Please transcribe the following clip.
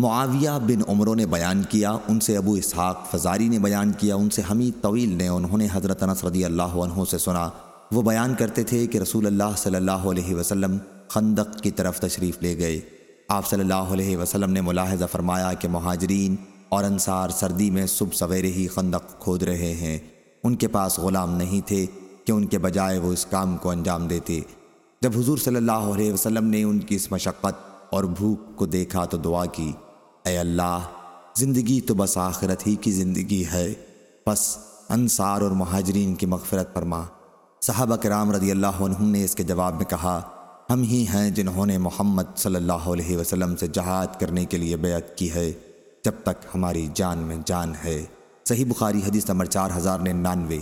معاویہ بن عمروں نے بیان کیا، ان سے ابو اسحاق فزاری نے بیان کیا، ان سے حمید طویل نے، انہوں نے حضرت انس رضی اللہ عنہ سے سنا۔ وہ بیان کرتے تھے کہ رسول اللہ صلی اللہ علیہ وسلم خندق کی طرف تشریف لے گئے۔ آپ صلی اللہ علیہ وسلم نے ملاحظہ فرمایا کہ مہاجرین اور انصار سردی میں صبح سویرے ہی خندق کھود رہے ہیں۔ ان کے پاس غلام نہیں تھے کہ ان کے بجائے وہ اس کام کو انجام دیتے۔ جب حضور صلی اللہ علیہ وسلم نے ان کی اس مشقت اور بھوک کو دیکھا تو دعا کی۔ اے اللہ، زندگی تو بس آخرت ہی کی زندگی ہے۔ بس انصار اور مہاجرین کی مغفرت فرما۔ صحابہ کرام رضی اللہ عنہ نے اس کے جواب میں کہا، ہم ہی ہیں جنہوں نے محمد صلی اللہ علیہ وسلم سے جہاد کرنے کے لیے بیعت کی ہے، جب تک ہماری جان میں جان ہے۔ صحیح بخاری حدیث نمبر چار ہزار ننانوے۔